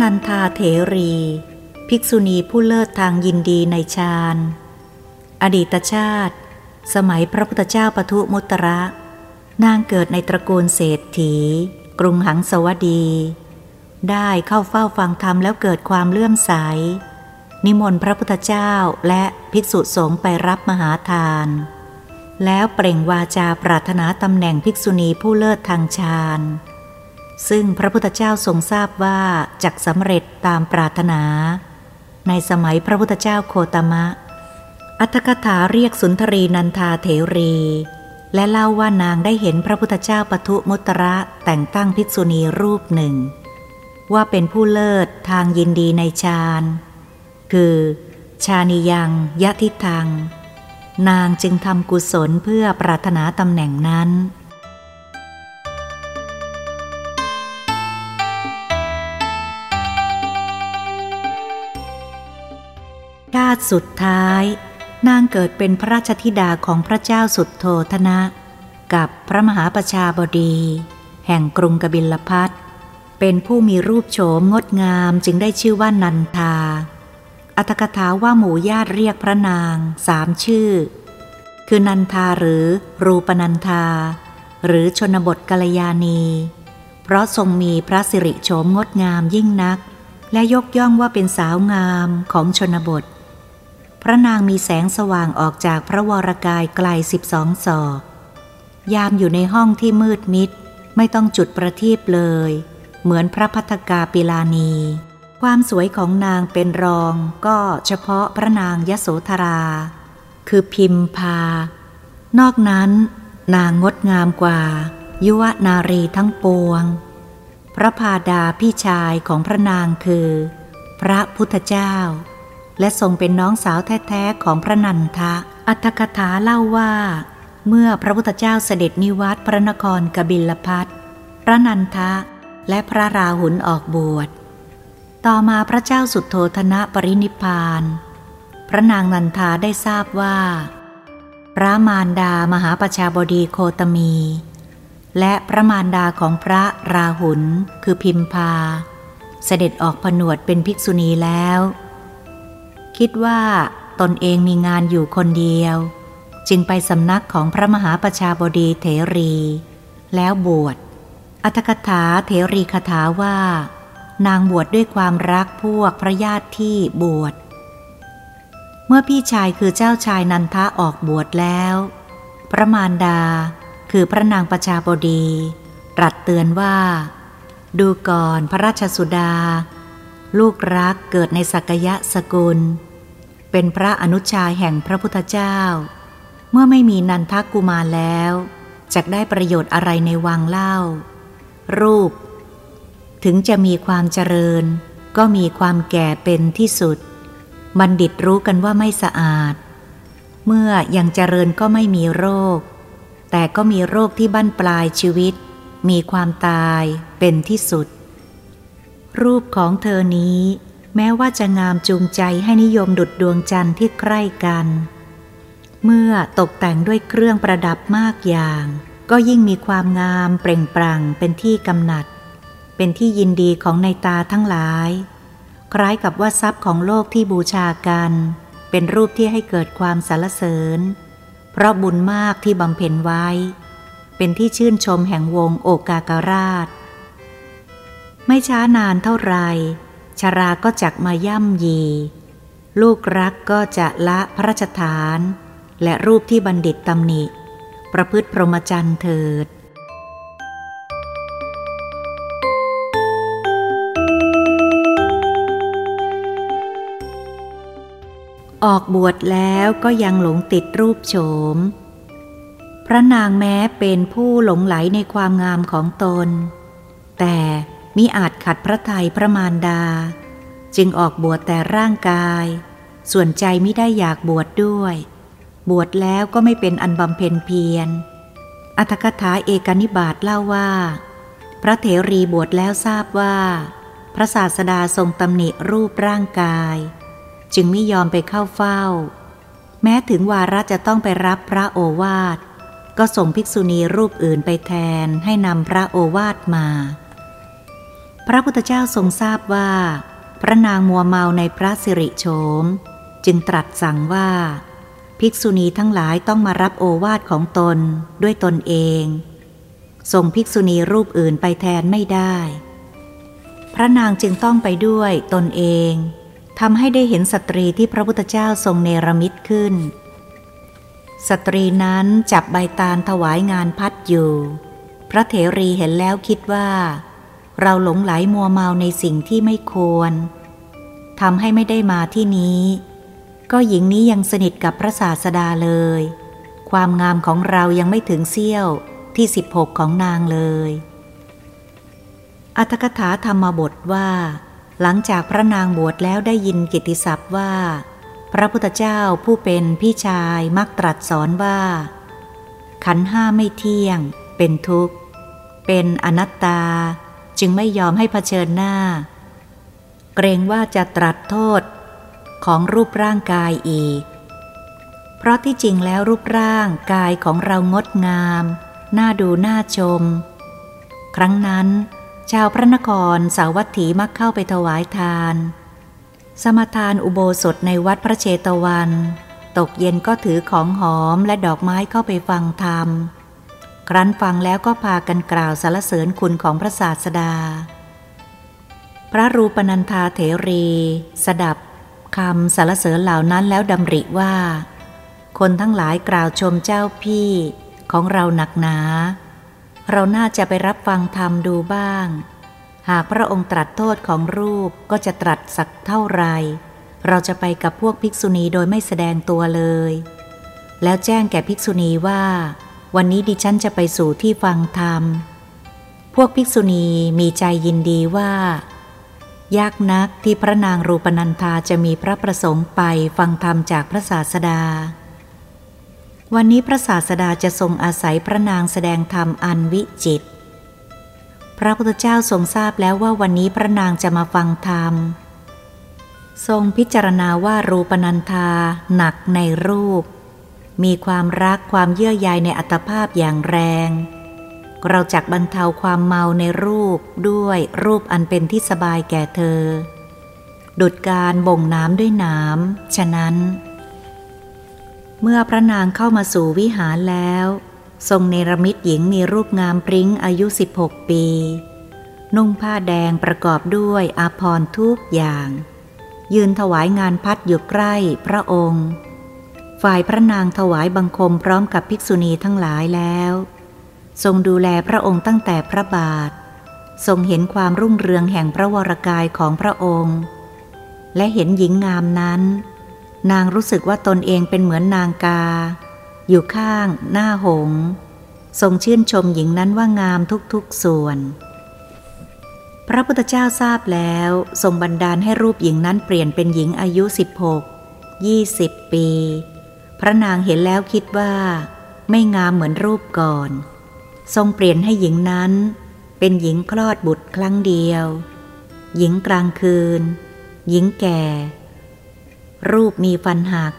นันทาเถรี ภิกษุณีผู้เลิศทางยินดีในฌาน อดีตชาติ สมัยพระพุทธเจ้าปทุมุตระ นางเกิดในตระกูลเศรษฐี กรุงหังสวดี ได้เข้าเฝ้าฟังธรรมแล้วเกิดความเลื่อมใส นิมนต์พระพุทธเจ้าและภิกษุสงฆ์ไปรับมหาทาน แล้วเปล่งวาจาปรารถนาตำแหน่งภิกษุณีผู้เลิศทางฌาน ซึ่งพระพุทธเจ้าทรงทราบว่าจักสำเร็จตามปรารถนา ในสมัยพระพุทธเจ้าโคตมะ อัตถกถาเรียกสุนทรีนันทาเถรี และเล่าว่านางได้เห็นพระพุทธเจ้าปทุมุตระแต่งตั้งภิกษุณีรูปหนึ่ง ว่าเป็นผู้เลิศทางยินดีในฌานคือชานิยังยะทิทัง นางจึงทำกุศลเพื่อปรารถนาตำแหน่งนั้นาติสุดท้าย นางเกิดเป็นพระราชธิดาของพระเจ้าสุดโทธนะ กับพระมหาประชาบดี แห่งกรุงกบิลพัทเป็นผู้มีรูปโฉมงดงามจึงได้ชื่อว่านันทา อัตกถาว่าหมู่ญาติเรียกพระนางสามชื่อ คือนันทาหรือรูปนันทา หรือชนบทกัลยาณี เพราะทรงมีพระสิริโฉมงดงามยิ่งนัก และยกย่องว่าเป็นสาวงามของชนบท พระนางมีแสงสว่างออกจากพระวรกายไกลสิบสองศอก ยามอยู่ในห้องที่มืดมิด ไม่ต้องจุดประทีปเลย เหมือนพระพัฒกาปิลานี ความสวยของนางเป็นรองก็เฉพาะพระนางยโสธรา คือพิมพา นอกนั้นนางงดงามกว่า ยุวนารีทั้งปวง พระพาดาพี่ชายของพระนางคือ พระพุทธเจ้า และทรงเป็นน้องสาวแท้ๆของพระนันทะ อัตถกถาเล่าว่า เมื่อพระพุทธเจ้าเสด็จนิวัตพระนครกบิลพัทพระนันทะและพระราหุลออกบวช ต่อมาพระเจ้าสุดโทธนะปรินิพาน พระนางนันทาได้ทราบว่า พระมารดามหาประชาบดีโคตมี และพระมารดาของพระราหุลคือพิมพา เสด็จออกผนวดเป็นภิกษุณีแล้ว คิดว่าตนเองมีงานอยู่คนเดียว จึงไปสำนักของพระมหาประชาบดีเถรี แล้วบวช อัตถกถาเถรีคาถาว่า นางบวชดด้วยความรักพวกพระญาติที่บวช เมื่อพี่ชายคือเจ้าชายนันทะออกบวชแล้ว พระมารดาคือพระนางประชาบดีตรัสเตือนว่า ดูก่อนพระราชสุดา ลูกรักเกิดในสักยะสกุล เป็นพระอนุชาแห่งพระพุทธเจ้า เมื่อไม่มีนันทกุมารแล้วจะได้ประโยชน์อะไรในวังเล่า รูป ถึงจะมีความเจริญ ก็มีความแก่เป็นที่สุด บัณฑิตรู้กันว่าไม่สะอาด เมื่อยังเจริญก็ไม่มีโรค แต่ก็มีโรคที่บั้นปลายชีวิต มีความตายเป็นที่สุด รูปของเธอนี้ แม้ว่าจะงามจูงใจให้นิยมดุดดวงจันทร์ที่ใกล้กัน เมื่อตกแต่งด้วยเครื่องประดับมากอย่าง ก็ยิ่งมีความงามเปล่งปลั่งเป็นที่กำหนัด เป็นที่ยินดีของในตาทั้งหลาย คล้ายกับว่าทรัพย์ของโลกที่บูชากัน เป็นรูปที่ให้เกิดความสรรเสริญ เพราะบุญมากที่บำเพ็ญไว้ เป็นที่ชื่นชมแห่งวงโอกาการาช ไม่ช้านานเท่าไร ชาราก็จักมาย่ำยี ลูกรักก็จะละพระราชฐาน และรูปที่บัณฑิตตำหนิ ประพฤติพรหมจรรย์เถิดออกบวชแล้วก็ยังหลงติดรูปโฉม พระนางแม้เป็นผู้หลงไหลในความงามของตน แต่ มิอาจขัดพระทัยพระมารดา จึงออกบวชแต่ร่างกาย ส่วนใจไม่ได้อยากบวชดด้วย บวชแล้วก็ไม่เป็นอันบำเพ็ญเพียร อัธกถาเอกนิบาตเล่าว่า พระเถรีบวชแล้วทราบว่า พระศาสดาทรงตำหนิรูปร่างกาย จึงไม่ยอมไปเข้าเฝ้า แม้ถึงวาระจะต้องไปรับพระโอวาทก็ส่งภิกษุณีรูปอื่นไปแทนให้นำพระโอวาทมา พระพุทธเจ้าทรงทราบว่า พระนางมัวเมาในพระสิริโฉม จึงตรัสสั่งว่า ภิกษุณีทั้งหลายต้องมารับโอวาทของตนด้วยตนเอง ส่งภิกษุณีรูปอื่นไปแทนไม่ได้ พระนางจึงต้องไปด้วยตนเองทำให้ได้เห็นสตรีที่พระพุทธเจ้าทรงเนรมิตขึ้น สตรีนั้นจับใบตาลถวายงานพัดอยู่ พระเถรีเห็นแล้วคิดว่า เราหลงไหลมัวเมาในสิ่งที่ไม่ควรทำให้ไม่ได้มาที่นี้ ก็หญิงนี้ยังสนิทกับพระศาสดาเลย ความงามของเรายังไม่ถึงเสี้ยวที่ 16 ของนางเลย อัตถกถาธรรมบทว่า หลังจากพระนางบวชแล้วได้ยินกิติศัพท์ว่า พระพุทธเจ้าผู้เป็นพี่ชายมักตรัสสอนว่า ขันห้าไม่เที่ยง เป็นทุกข์ เป็นอนัตตา จึงไม่ยอมให้เผชิญหน้า เกรงว่าจะตรัสโทษของรูปร่างกายอีก เพราะที่จริงแล้วรูปร่างกายของเรางดงาม น่าดูน่าชม ครั้งนั้น ชาวพระนครสาวัตถีมักเข้าไปถวายทาน สมทานอุโบสถในวัดพระเชตวัน ตกเย็นก็ถือของหอมและดอกไม้เข้าไปฟังธรรม ครั้นฟังแล้วก็พากันกล่าวสรรเสริญคุณของพระศาสดา พระรูปนันทาเถรี สดับคำสรรเสริญเหล่านั้นแล้วดำริว่า คนทั้งหลายกล่าวชมเจ้าพี่ของเราหนักหนา เราน่าจะไปรับฟังธรรมดูบ้าง หากพระองค์ตรัสโทษของรูปก็จะตรัสสักเท่าไร เราจะไปกับพวกภิกษุณีโดยไม่แสดงตัวเลย แล้วแจ้งแก่ภิกษุณีว่า วันนี้ดิฉันจะไปสู่ที่ฟังธรรม พวกภิกษุณีมีใจยินดีว่า ยากนักที่พระนางรูปนันธาจะมีพระประสงค์ไปฟังธรรมจากพระศาสดา วันนี้พระศาสดาจะทรงอาศัยพระนางแสดงธรรมอันวิจิต พระพุทธเจ้าทรงทราบแล้วว่าวันนี้พระนางจะมาฟังธรรม ทรงพิจารณาว่ารูปนันธาหนักในรูป มีความรักความเยื่อใยในอัตภาพอย่างแรง เราจักบรรเทาความเมาในรูปด้วยรูปอันเป็นที่สบายแก่เธอ ดุดการบ่งน้ำด้วยน้ำฉะนั้น เมื่อพระนางเข้ามาสู่วิหารแล้ว ทรงเนรมิตหญิงมีรูปงามปริ้งอายุ 16 ปี นุ่งผ้าแดงประกอบด้วยอาภรณ์ทุกอย่าง ยืนถวายงานพัดอยู่ใกล้พระองค์ ฝ่ายพระนางถวายบังคมพร้อมกับภิกษุณีทั้งหลายแล้ว ทรงดูแลพระองค์ตั้งแต่พระบาท ทรงเห็นความรุ่งเรืองแห่งพระวรกายของพระองค์ และเห็นหญิงงามนั้น นางรู้สึกว่าตนเองเป็นเหมือนนางกา อยู่ข้างหน้าหง ทรงชื่นชมหญิงนั้นว่างามทุกๆส่วน พระพุทธเจ้าทราบแล้วทรงบันดาลให้รูปหญิงนั้นเปลี่ยนเป็นหญิงอายุ 16 20 ปี พระนางเห็นแล้วคิดว่าไม่งามเหมือนรูปก่อน ทรงเปลี่ยนให้หญิงนั้นเป็นหญิงคลอดบุตรครั้งเดียว หญิงกลางคืน หญิงแก่ รูปมีฟันหัก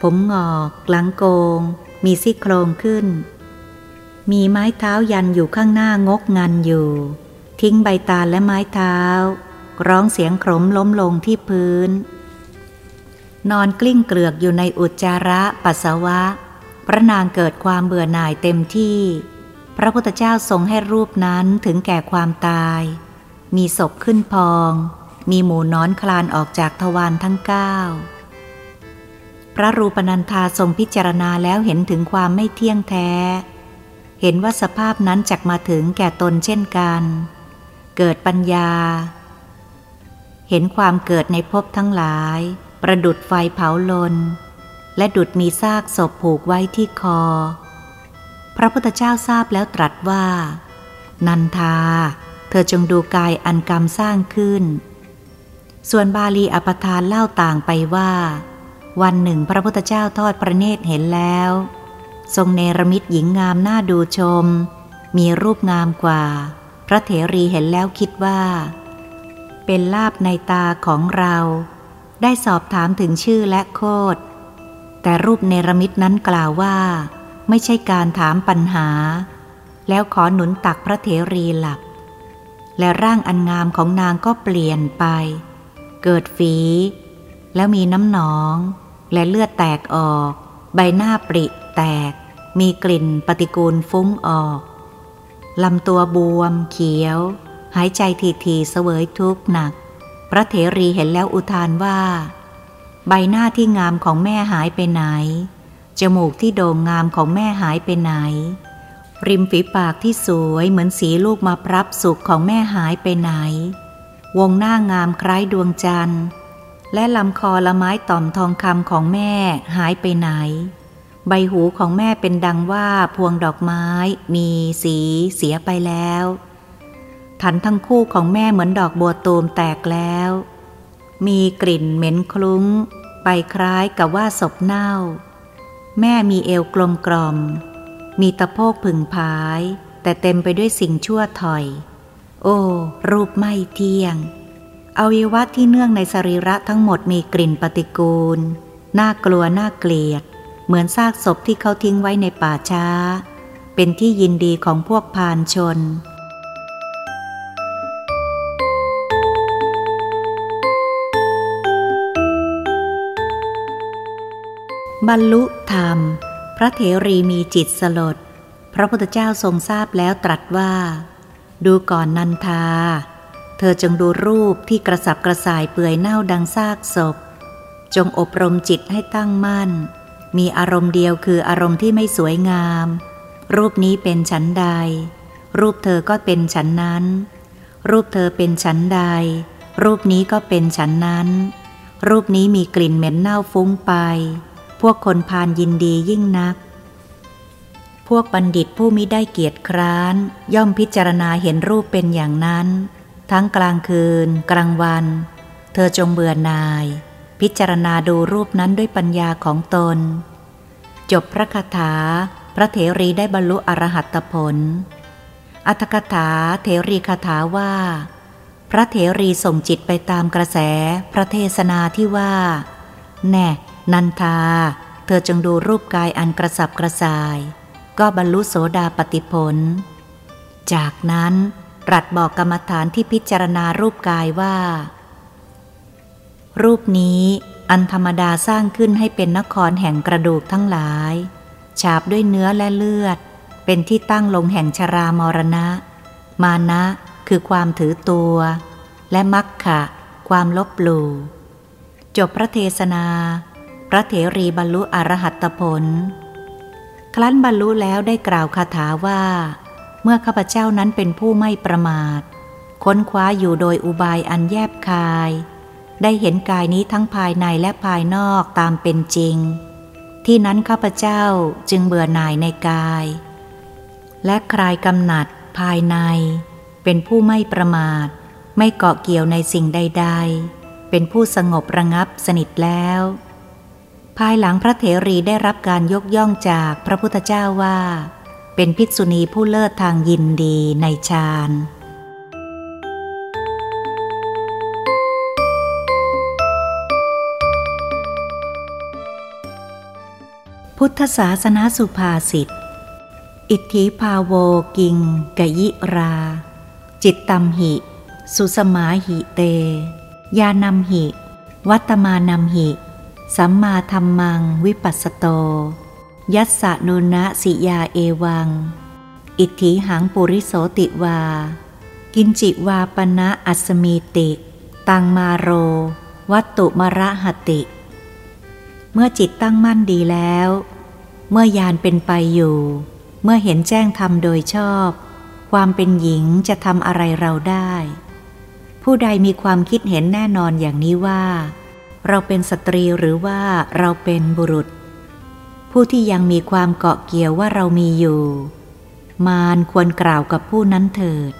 ผมงอกหลังโกง มีซี่โครงขึ้น มีไม้เท้ายันอยู่ข้างหน้างกงันอยู่ ทิ้งใบตาและไม้เท้า ร้องเสียงขมล้มลงที่พื้น นอนกลิ้งเกลือกอยู่ในอุจจาระปัสสาวะ พระนางเกิดความเบื่อหน่ายเต็มที่ พระพุทธเจ้าทรงให้รูปนั้นถึงแก่ความตาย มีศพขึ้นพอง มีหมูนอนคลานออกจากทวารทั้งเก้าพระรูปนันธาทรงพิจารณาแล้วเห็นถึงความไม่เที่ยงแท้ เห็นว่าสภาพนั้นจักมาถึงแก่ตนเช่นกัน เกิดปัญญา เห็นความเกิดในภพทั้งหลาย ประดุดไฟเผาลน และดุดมีซากศพผูกไว้ที่คอ พระพุทธเจ้าทราบแล้วตรัสว่า นันทา เธอจงดูกายอันกรรมสร้างขึ้น ส่วนบาลีอปทานเล่าต่างไปว่า วันหนึ่งพระพุทธเจ้าทอดพระเนตรเห็นแล้ว ทรงเนรมิตหญิงงามน่าดูชม มีรูปงามกว่า พระเถรีเห็นแล้วคิดว่า เป็นลาบในตาของเรา ได้สอบถามถึงชื่อและโคดแต่รูปเนรมิตนั้นกล่าวว่า ไม่ใช่การถามปัญหา แล้วขอหนุนตักพระเถรีหลับ และร่างอันงามของนางก็เปลี่ยนไป เกิดฝี แล้วมีน้ำหนอง และเลือดแตกออก ใบหน้าปริแตก มีกลิ่นปฏิกูลฟุ้งออกลำตัวบวม เขียว หายใจทีทีเสวยทุกข์หนัก ระเถรีเห็นแล้วอุทานว่า ใบหน้าที่งามของแม่หายไปไหน จมูกที่โด่งงามของแม่หายไปไหน ริมฝีปากที่สวยเหมือนสีลูกมาพรับสุขของแม่หายไปไหน วงหน้างามคล้ายดวงจันทร์ และลำคอละไม้ต่อมทองคำของแม่หายไปไหน ใบหูของแม่เป็นดังว่าพวงดอกไม้มีสีเสียไปแล้ว ทันทั้งคู่ของแม่เหมือนดอกบัวตูมแตกแล้ว มีกลิ่นเหม็นคลุ้ง ไปคล้ายกับว่าศพเน่า แม่มีเอวกลมกล่อม มีตะโพกผึ่งพาย แต่เต็มไปด้วยสิ่งชั่วถอย โอ้ รูปไม่เที่ยง อวัยวะที่เนื่องในสรีระทั้งหมดมีกลิ่นปฏิกูล น่ากลัวน่าเกลียด เหมือนซากศพที่เขาทิ้งไว้ในป่าช้า เป็นที่ยินดีของพวกพานชน บรรลุธรรม พระเถรีมีจิตสลด พระพุทธเจ้าทรงทราบแล้วตรัสว่า ดูก่อนนันทา เธอจงดูรูปที่กระสับกระส่ายเปื่อยเน่าดังซากศพ จงอบรมจิตให้ตั้งมั่น มีอารมณ์เดียวคืออารมณ์ที่ไม่สวยงาม รูปนี้เป็นฉันใด รูปเธอก็เป็นฉันนั้น รูปเธอเป็นฉันใด รูปนี้ก็เป็นฉันนั้น รูปนี้มีกลิ่นเหม็นเน่าฟุ้งไป วกคนพานยินดียิ่งนัก พวกบัณฑิตผู้มิได้เกียรติคร้าน ย่อมพิจารณาเห็นรูปเป็นอย่างนั้น ทั้งกลางคืน กลางวัน เธอจงเบื่อนาย พิจารณาดูรูปนั้นด้วยปัญญาของตน จบพระคาถา พระเถรีได้บรรลุอรหัตผล อัตถกถาเถรีคาถาว่า พระเถรีส่งจิตไปตามกระแสพระเทศนาที่ว่า แน่ นันทา เธอจงดูรูปกายอันกระสับกระส่าย ก็บรรลุโสดาปติผล จากนั้นรัดบอกกรรมฐานที่พิจารณารูปกายว่า รูปนี้อันธรรมดาสร้างขึ้นให้เป็นนครแห่งกระดูกทั้งหลาย ฉาบด้วยเนื้อและเลือด เป็นที่ตั้งลงแห่งชรามรณะ มานะคือความถือตัว และมักขะ ความลบหลู่จบพระเทศนา ระเถรีบรรลุอรหัตผล ครั้นบรรลุแล้วได้กล่าวคาถาว่า เมื่อข้าพเจ้านั้นเป็นผู้ไม่ประมาท ค้นคว้าอยู่โดยอุบายอันแยบคาย ได้เห็นกายนี้ทั้งภายในและภายนอกตามเป็นจริง ที่นั้นข้าพเจ้าจึงเบื่อหน่ายในกาย และคลายกำหนัดภายใน เป็นผู้ไม่ประมาท ไม่เกาะเกี่ยวในสิ่งใด ๆ เป็นผู้สงบระงับสนิทแล้ว ภายหลังพระเถรีได้รับการยกย่องจากพระพุทธเจ้าว่า เป็นภิกษุณีผู้เลิศทางยินดีในฌานพุทธศาสนาสุภาษิต อิทธิภาโวกิงกยิรา จิตตัมหิ สุสมาหิเต ยานำหิ วัตมานำหิ สัมมาธรรมังวิปัสสโต ยัสสะนุนะสิยาเอวัง อิทธิหังปุริโสติวา กินจิวาปณะอัสมีติ ตังมาโร วัตตุมระหติ เมื่อจิตตั้งมั่นดีแล้ว เมื่อยานเป็นไปอยู่ เมื่อเห็นแจ้งทำโดยชอบ ความเป็นหญิงจะทำอะไรเราได้ ผู้ใดมีความคิดเห็นแน่นอนอย่างนี้ว่า เราเป็นสตรีหรือว่าเราเป็นบุรุษ ผู้ที่ยังมีความเกาะเกี่ยวว่าเรามีอยู่ มารควรกล่าวกับผู้นั้นเถิด